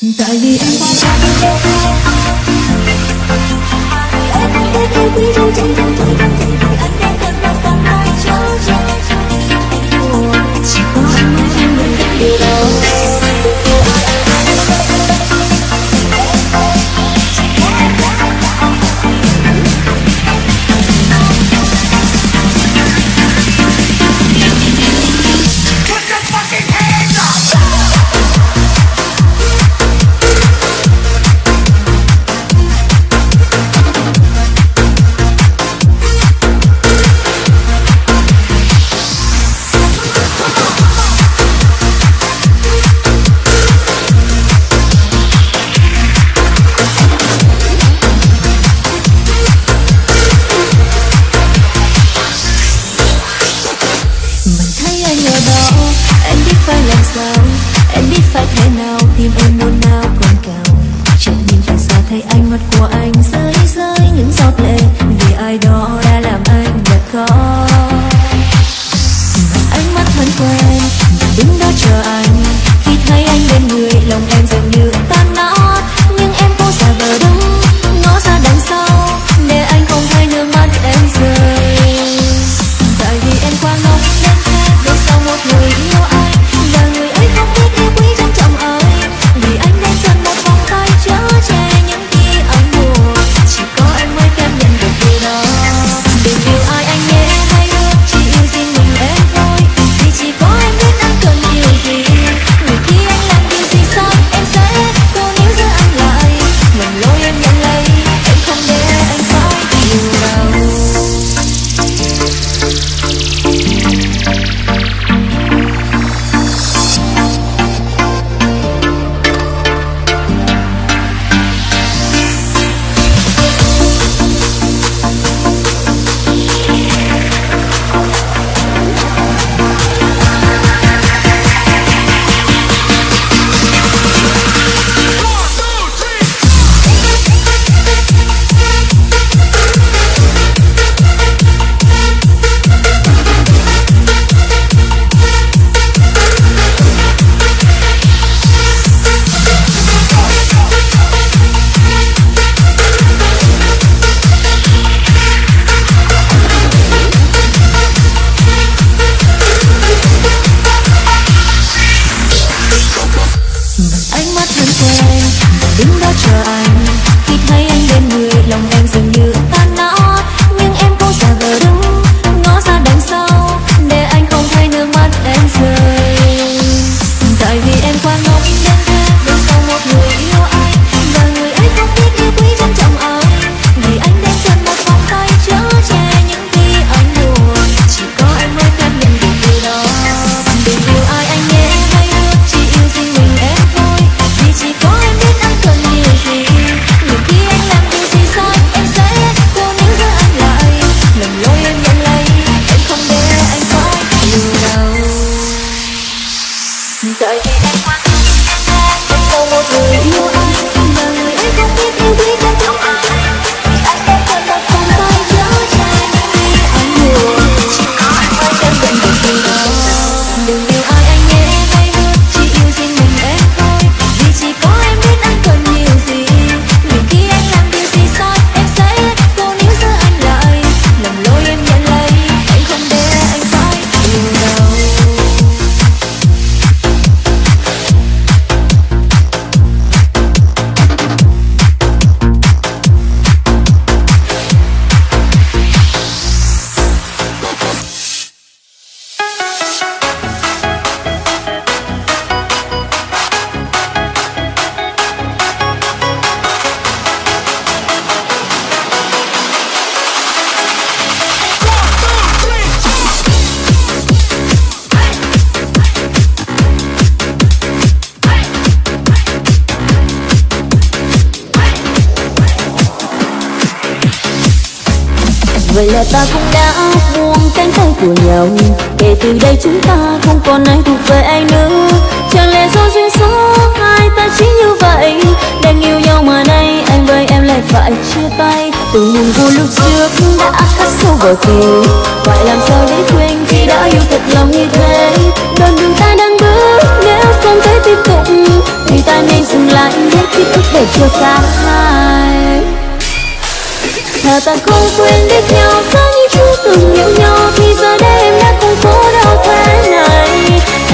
带你安家立业，带他开开贵州，真真正正。rời em qua. Không em sâu một người yêu anh là ta cũng đã buông cánh tay của nhau. Kể từ đây chúng ta không còn ai thuộc về ai nữa. Chẳng lẽ do duyên số hai, ta chỉ như vậy. Đang yêu nhau mà nay, anh với em lại phải chia tay. Từ những vui lúc trước đã khắc sâu vào tim phải làm sao để quên khi đã yêu thật lòng như thế? Đoạn đường ta đang bước, nếu không thể tiếp tục, thì ta nên dừng lại hết ký ức để chia xa hai. Thà ta không quên biết nhau Giống như chưa từng yêu nhau Thì giờ đây em đã không cố đau thế này.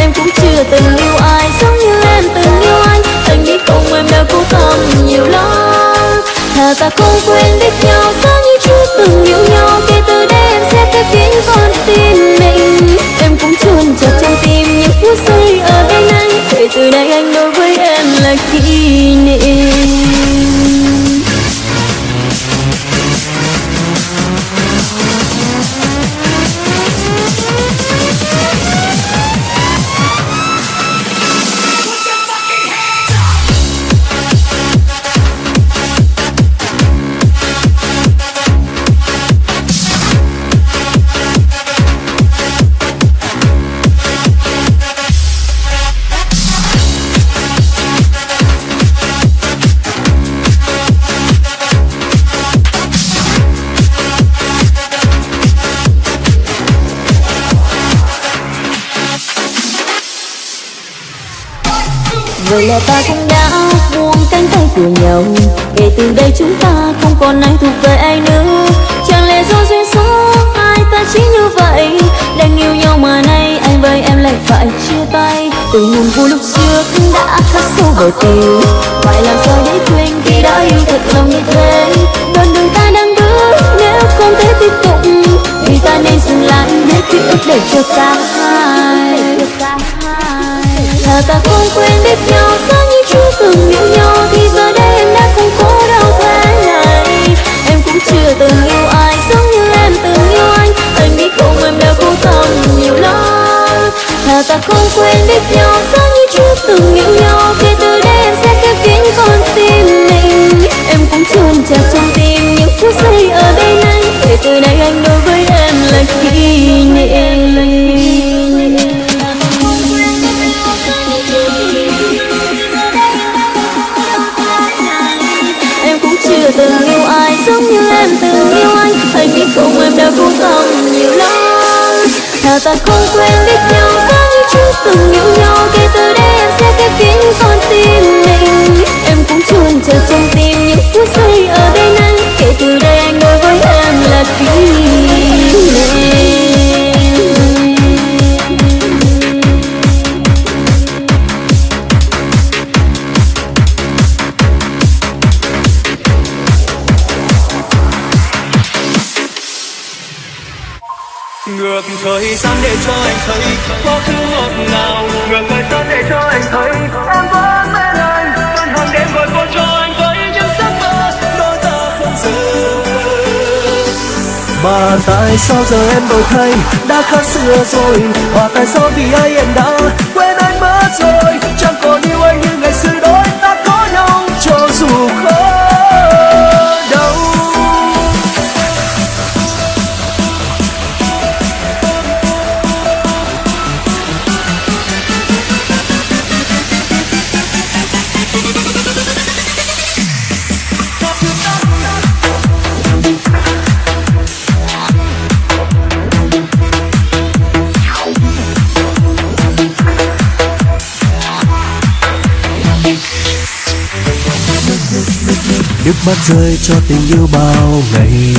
Em cũng chưa từng yêu ai Giống như em từng yêu anh Anh biết không em đã cố tâm nhiều lắm Thà ta không quên biết nhau Giống như chưa từng yêu nhau Kể từ đây em sẽ khép kín con tim mình. Em cũng chôn chặt trong tim những phút giây ở bên anh Kể từ đây anh đối với em là kỷ niệm. Từ đây chúng ta không còn ai thuộc về ai nữa. Chẳng lẽ do duyên số hai ta chỉ như vậy? Đang yêu nhau mà nay anh với em lại phải chia tay. Từ niềm vui lúc trước đã khắc sâu vào tim phải làm sao để quên khi đã yêu thật lòng như thế? Đoạn đường ta đang bước, nếu không thể tiếp tục, thì ta nên dừng lại để ký ức để cho cả hai. Là ta không quên biết nhau sao như chưa từng yêu nhau thì giờ từng yêu ai giống như em từng yêu anh. Anh biết không em đã cố tâm nhiều lắm. Là ta không quên biết nhau giống như chưa từng yêu nhau. Kể từ đây em sẽ khép kín con tim mình. Em cũng chôn chặt trong tim những phút giây ở bên anh. Kể từ đây anh đối với em là kỷ niệm. Là ta không quên biết nhau giá như chưa từng yêu nhau kể từ đây em sẽ khép kín con tim mình. Em cũng chôn chờ trong tim những phút giây ở đây anh, kể từ đây anh đối với em là kỷ ngược thời gian để cho anh thấy quá khứ ngọt ngào. Ngược thời gian để cho anh thấy em vẫn bên anh. Vẫn hàng đêm gọi cô cho anh với những giấc mơ đôi ta không giữ mà tại sao giờ em đổi thay? Đã khác xưa rồi. Và tại sao vì ai em đã quên anh mất rồi. Chẳng còn yêu anh như ngày xưa. Nước mắt rơi cho tình yêu bao ngày.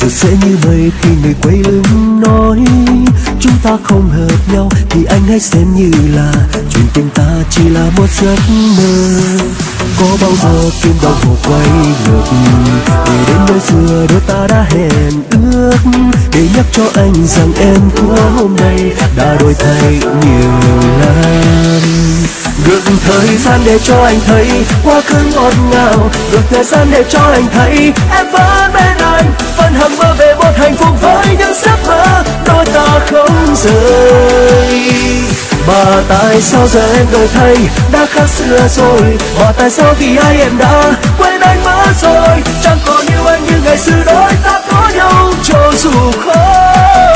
Rồi sẽ như mây khi người quay lưng nói, chúng ta không hợp nhau thì anh hãy xem như là chuyện tình ta chỉ là một giấc mơ. Có bao giờ tim đau khổ quay ngược về đến nơi xưa đôi ta đã hẹn ước, để nhắc cho anh rằng em của hôm nay đã đổi thay nhiều lắm ngược thời gian để cho anh thấy, quá khứ ngọt ngào. Ngược thời gian để cho anh thấy, em vẫn bên anh. Vẫn hằng mơ về một hạnh phúc với những giấc mơ đôi ta không rời. Mà tại sao giờ em đổi thay? Đã khác xưa rồi. Mà tại sao vì ai em đã quên anh mất rồi? Chẳng còn yêu anh như ngày xưa đôi ta có nhau cho dù khó.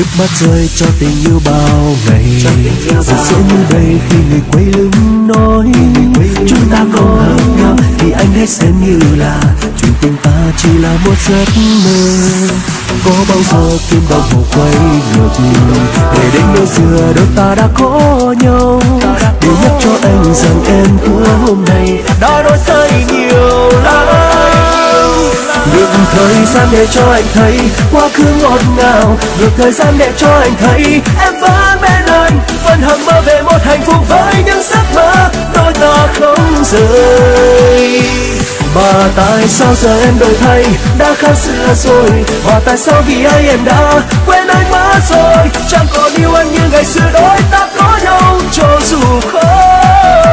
Nước mắt rơi cho tình yêu bao ngày. Rồi sẽ như đây khi người quay lưng nói. Chúng ta không hợp nhau thì anh hãy xem như là chuyện tình ta chỉ là một giấc mơ. Có bao giờ kim đồng hồ quay ngược để đến nơi xưa đôi ta đã có nhau. Để nhắc cho anh rằng em hứa hôm nay đã đổi thay nhiều lắm được thời gian để cho anh thấy quá khứ ngọt ngào. Được thời gian để cho anh thấy em vẫn bên anh vẫn hằng mơ về một hạnh phúc với những giấc mơ đôi ta không rời. Mà tại sao giờ em đổi thay? Đã khác xưa rồi. Và tại sao vì ai em đã quên anh mất rồi? Chẳng còn yêu anh như ngày xưa đôi ta có nhau cho dù khó.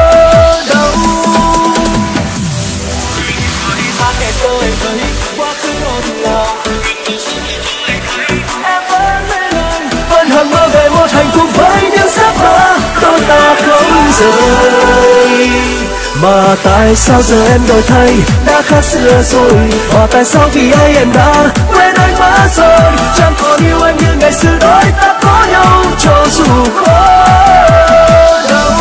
Cùng với những giấc mơ đôi ta không rời. Mà tại sao giờ em đổi thay? Đã khác xưa rồi. Và tại sao vì ai em đã quên anh mất rồi? Chẳng còn yêu anh như ngày xưa đôi ta có nhau cho dù khó đâu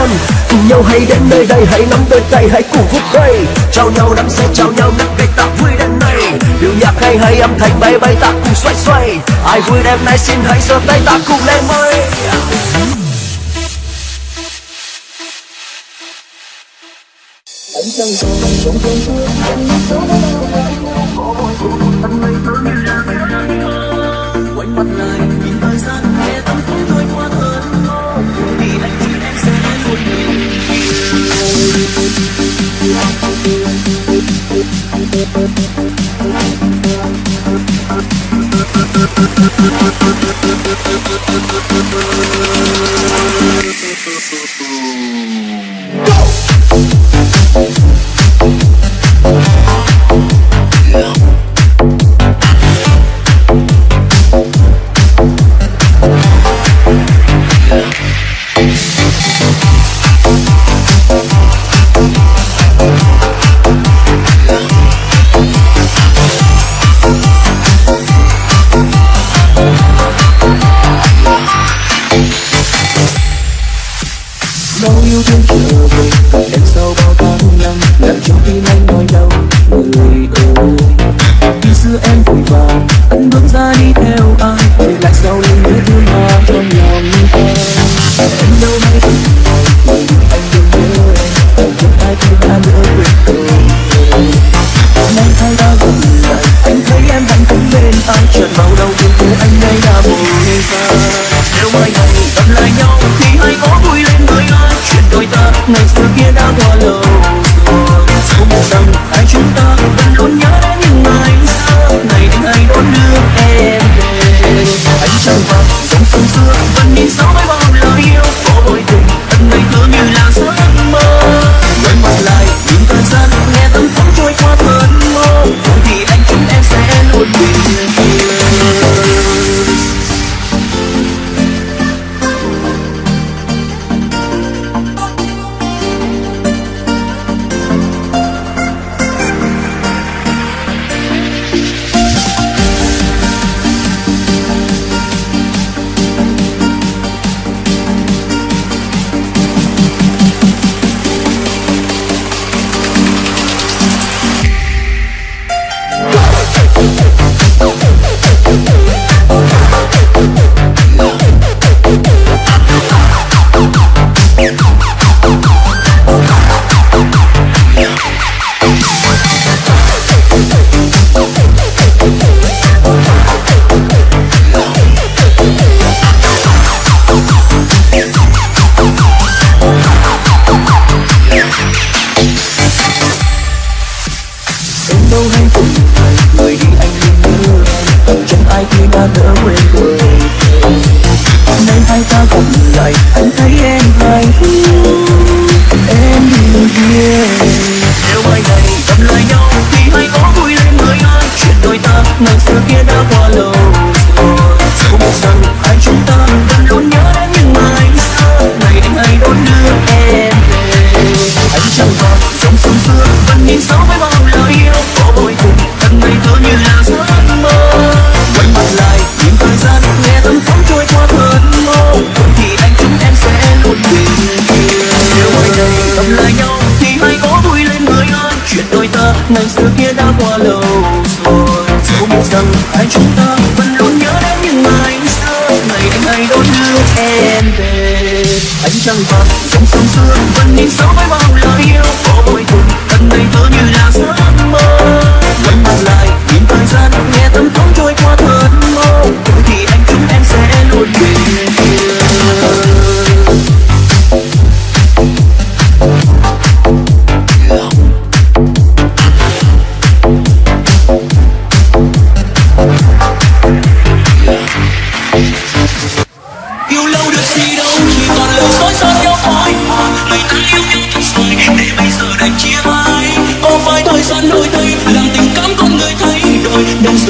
Em cùng nhau hãy đến nơi đây, hãy nắm đôi tay, hãy cùng khúc đây Chào nhau đắm say chào nhau nắm tay ta vui đến này Điệu nhạc hay hay âm thanh bay bay ta cùng xoay xoay. Ai vui đêm nay xin hãy giơ tay ta cùng lên mây quay Bao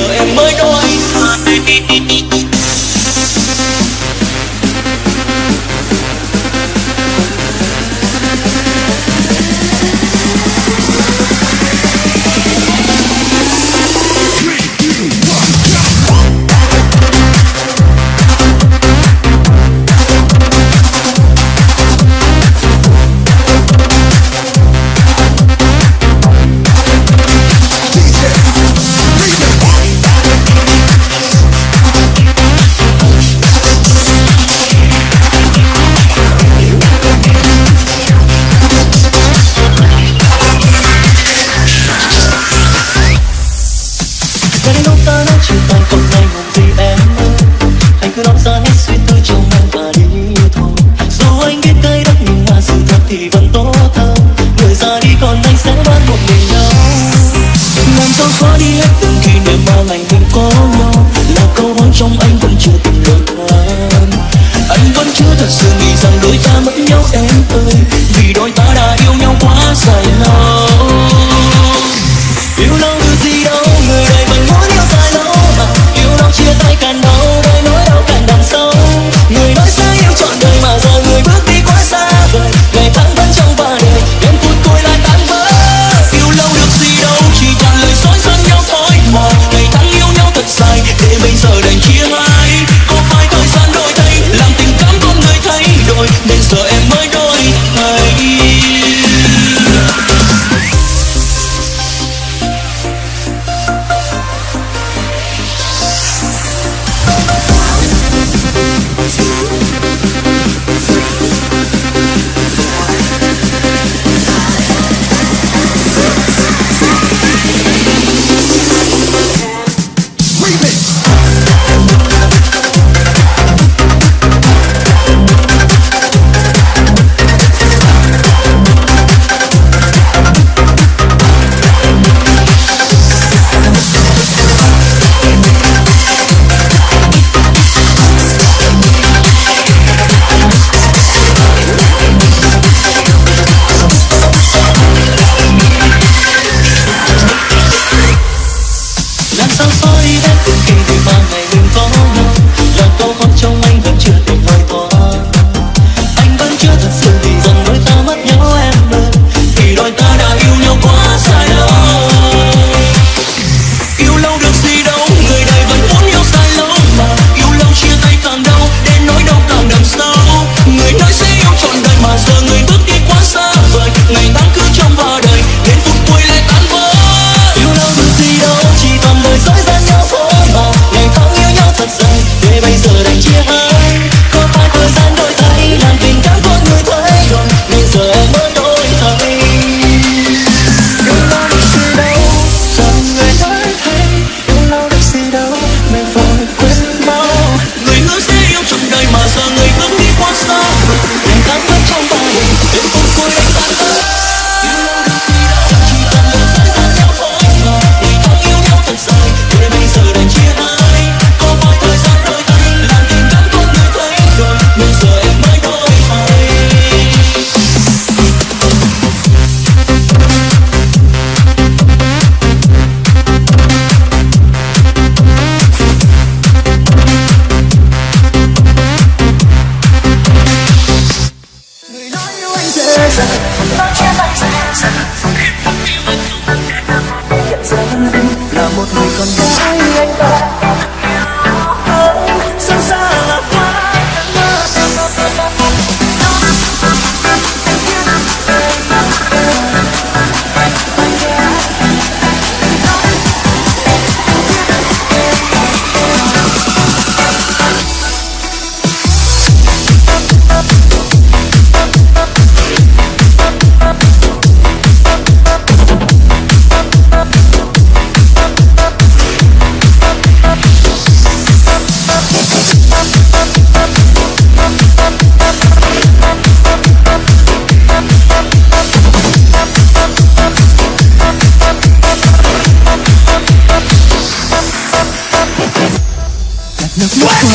giờ em mới đổi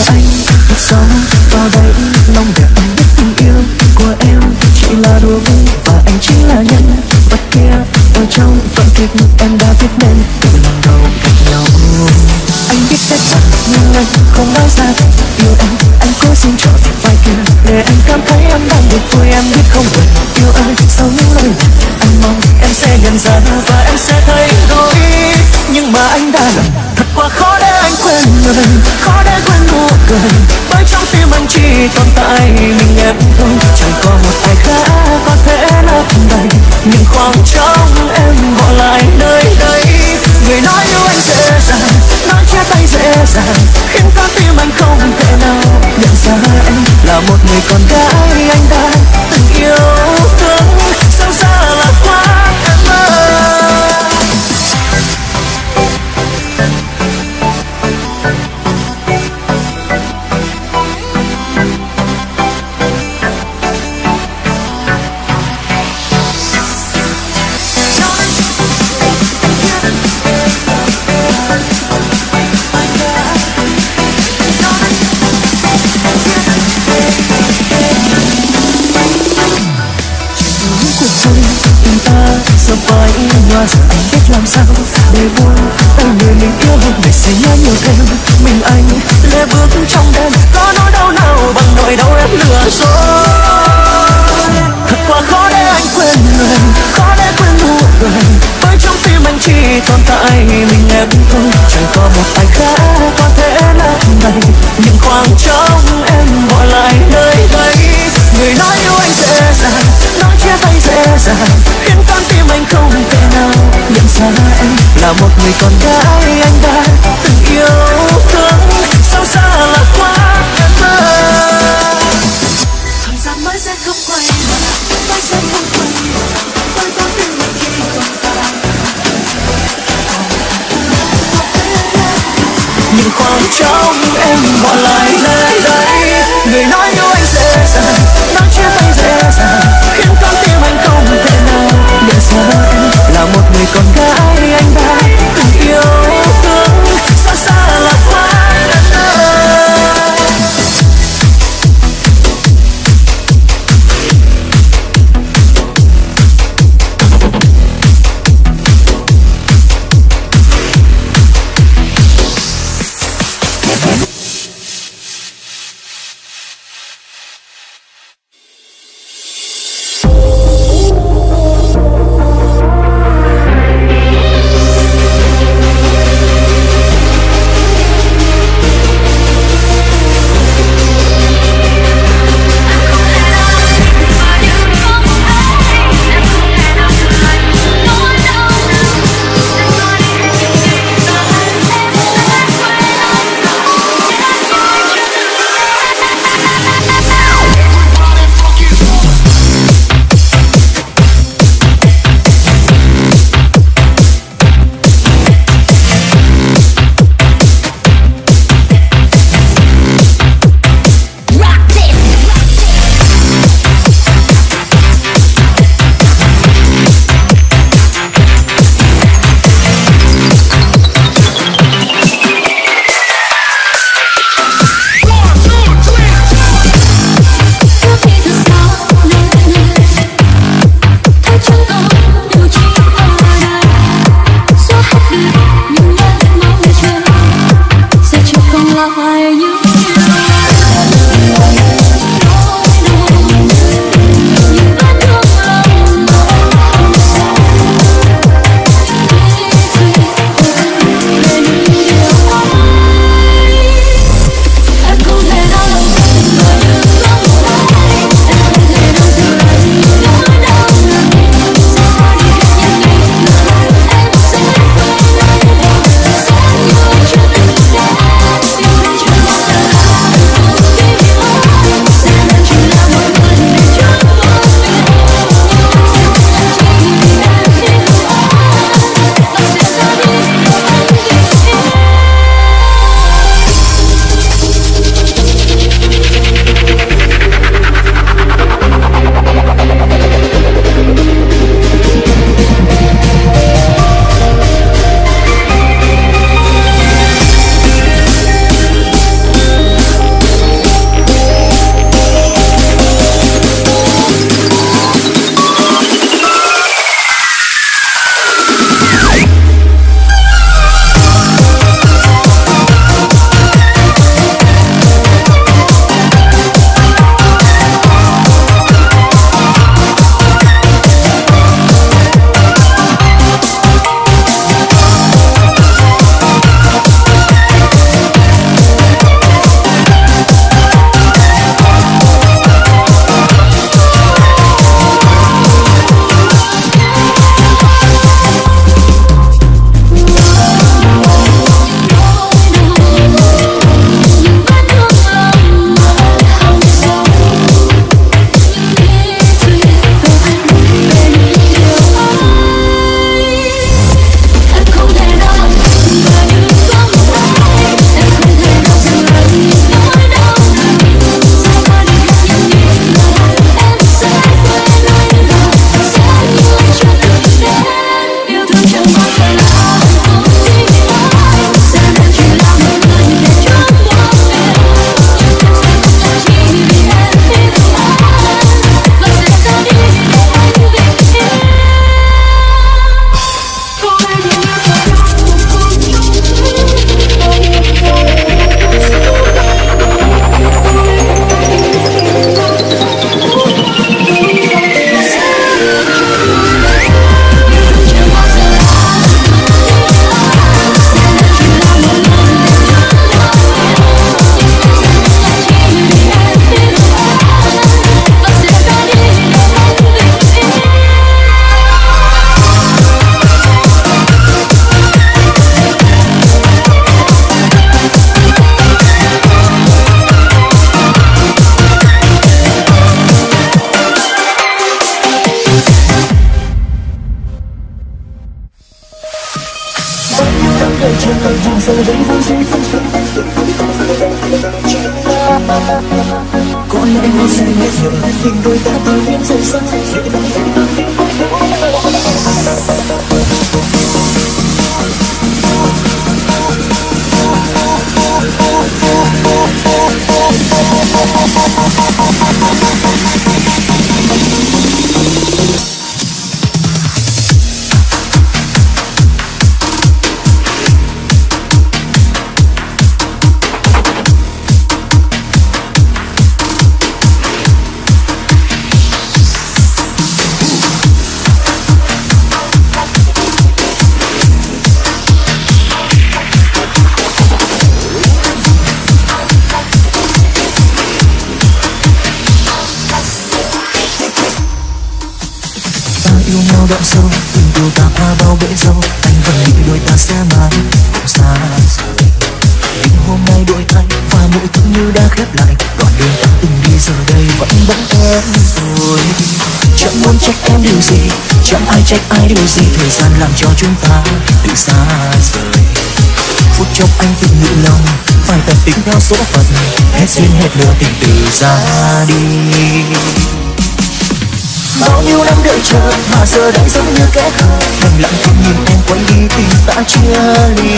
anh thật vào đây lòng để anh biết tình yêu của em chỉ là đùa vui và anh chính là nhân vật kia ở trong phần kịch em đã viết nên từ lần đầu gặp nhau. Anh biết cách chắc nhưng anh không nói ra. Yêu em, anh cố xin cho vài để anh cảm thấy em đang được vui em biết không buồn yêu ai sau những lời anh mong em sẽ nhận ra và em sẽ thay đổi nhưng mà anh đã lầm, thật quá khó để anh quên người khó để quên nụ cười, bởi trong tim anh chỉ tồn tại mình em thôi. Chẳng có một ai khác có thể lấp đầy. Những khoảng trống em bỏ lại nơi đây. Người nói yêu anh sẽ tay dễ dàng. Khiến con tim anh không thể nào nhận ra em là một người con gái anh đã từng yêu thương. Còn gái anh đã từng yêu thương sâu xa là quá em ơi thời gian mãi sẽ không quay lại mới sẽ không quay lại bởi con tim mình còn ta những khoảng trống em bỏ lại, nơi đây, người nói yêu anh dễ dàng, nói chia tay dễ dàng. Khiến con tim anh không thể nào nhận ra em là một người con gái anh đã từng yêu ai điều gì thời gian làm cho chúng ta tự xa rời. Phút chốc anh tự nhủ lòng, phải tập tính theo số phận, hết duyên hết lửa tình từ ra đi bao nhiêu năm đợi chờ mà giờ đây giống như kẻ khờ đành lặng thầm nhìn em quay đi tình ta chia ly.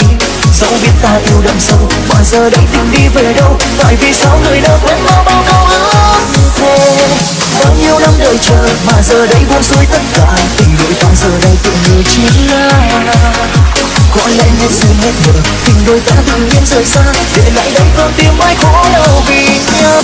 Dẫu biết ta yêu đậm sâu, mà giờ đây tình đi về đâu? Tại vì sao người đã quên bao bao câu ước thế? Bao nhiêu năm đợi chờ mà giờ đây buông xuôi tất cả. Tình đôi ta giờ đây tự như chiến là có lẽ hết duyên hết nợ tình đôi ta tự nhiên rời xa. Để lại đây con tim ai khổ đau vì nhau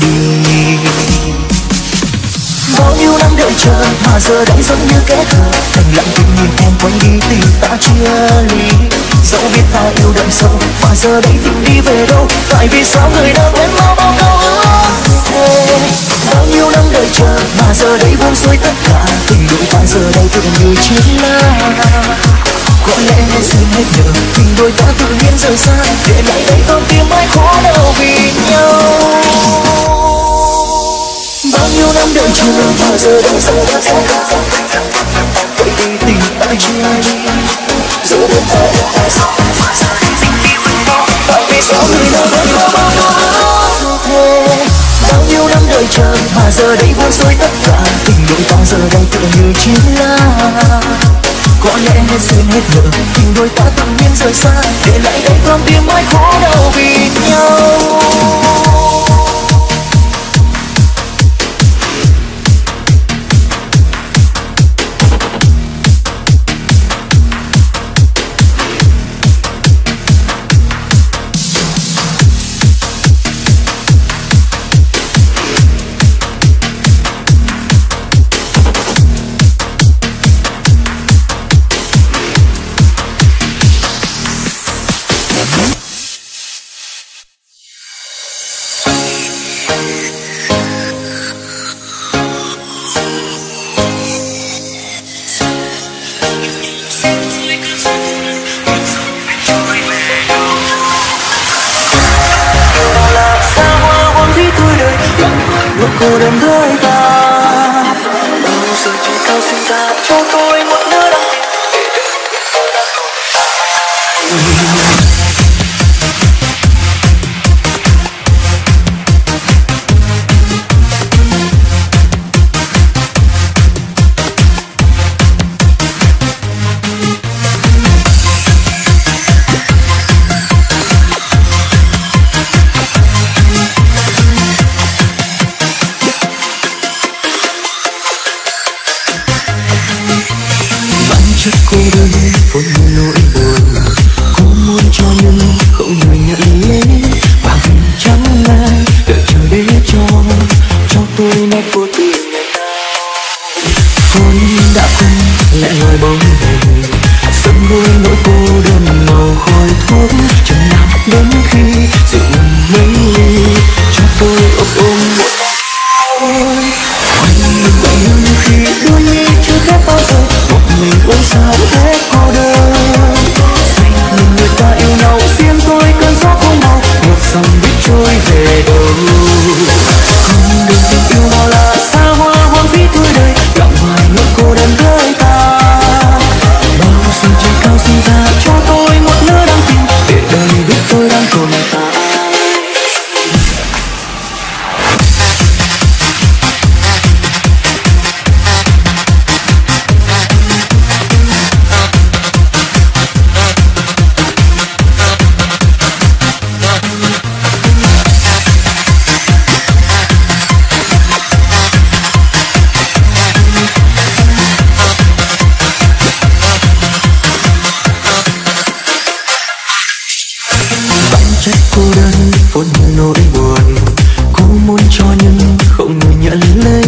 ra đi bao nhiêu năm đợi chờ, mà giờ đây giống như kẻ khờ thành lặng tình nhìn em quay đi tìm ta chia ly. Dẫu biết ta yêu đậm sâu, mà giờ đây tìm đi về đâu? Tại vì sao người đã quên bao bao câu ước bao nhiêu năm đợi chờ, mà giờ đây buông xuôi tất cả. Tình đôi ta giờ đây tựa như chiến la có lẽ hay duyên hết nợ tình đôi ta tự nhiên rời xa để lại đây con tim ai khổ đau vì nhau bao nhiêu năm đợi chờ mà giờ đây giờ đã xa vậy thì tình ta chia ly? giờ đến ta đã xa sao đi với nhau tại vì sao người nào vẫn có bao nhiêu thề bao nhiêu năm đợi chờ mà giờ đây buông xuôi tất cả tình đôi ta giờ đây tựa như chiến la có lẽ hết duyên hết nợ tình đôi ta tự nhiên rời xa. Để lại đây con tim mãi khổ đau vì nhau. xót nỗi buồn cô muốn cho nhưng không người nhận lấy